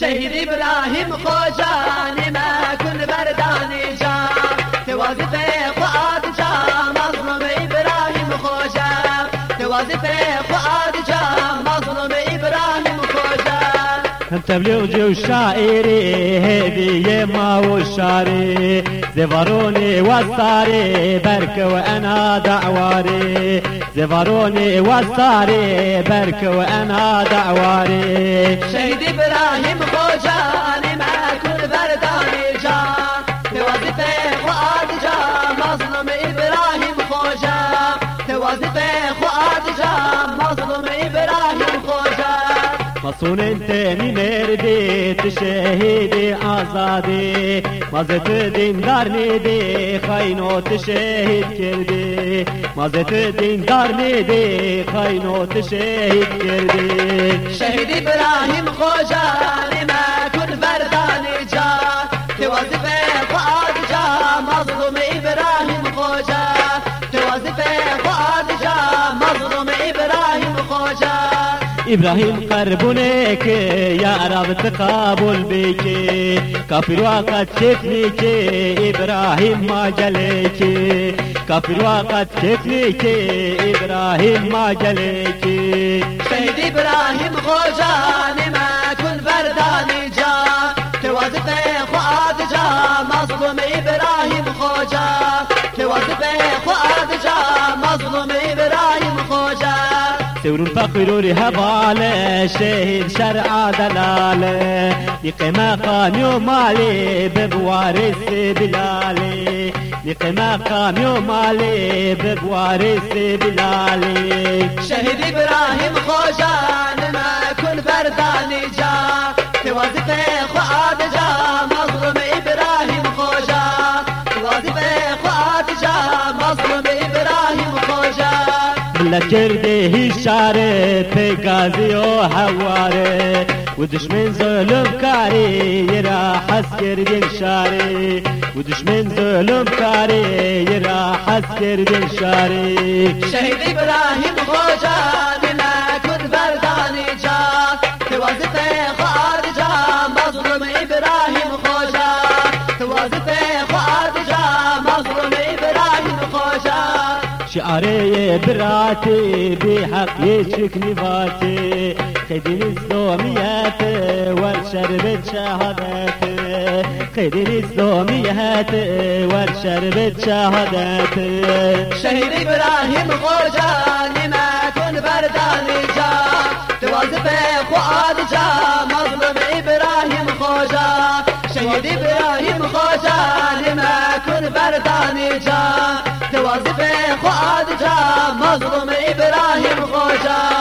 شهید ابراهیم خوجانی ما بردانی جا. توازف فؤاد جا مظلوم ابراهیم خوجا توازف فؤاد جا مظلوم ابراهیم خوجا هم تبلیغ و شاعری هدیه ما و شاری. زفروني وصاري برك وأنا دعواري زفروني وصاري برك وأنا دعواري شهيد إبراهيم خوجاني مصون انت مردي تشهيدي آزادي مازت دیندار نیدی خاینو تشهید کردی مازت دیندار نیدی خاینو تشهید کردی شهید ابراهیم خوجانی ما İbrahim karbuneke Ya Rab'ı kabul beke Kafir vakat çeknike İbrahim maceleke Kafir vakat çeknike İbrahim maceleke Seyyid İbrahim Gozanime الفقر هبالة شهيد شرع دلالة لقما قام يوم علي ببوارث بلالي. لقما قام يوم علي ببوارث بلالي. شهيد إبراهيم خوجان ما كن برداني جا. توازفه لكرده الشارع في وحواري ودشمن ظلم كاري يرا حسكر دين شاري ودشمن ظلم كاري يرا حسكر دين شاري شهيد إبراهيم خوجان شعري براتي حق یشک نفاتي خدين الزوميات ور شربت شهادت. الزوميات والشربت شهادات شربت شهادت. شهید ابراهیم بردان جان تواظب خواد جا مظلوم ابراهیم خواجا شهید ابراهیم خواجا لما کن بر جان مظلوم إبراهيم خوجا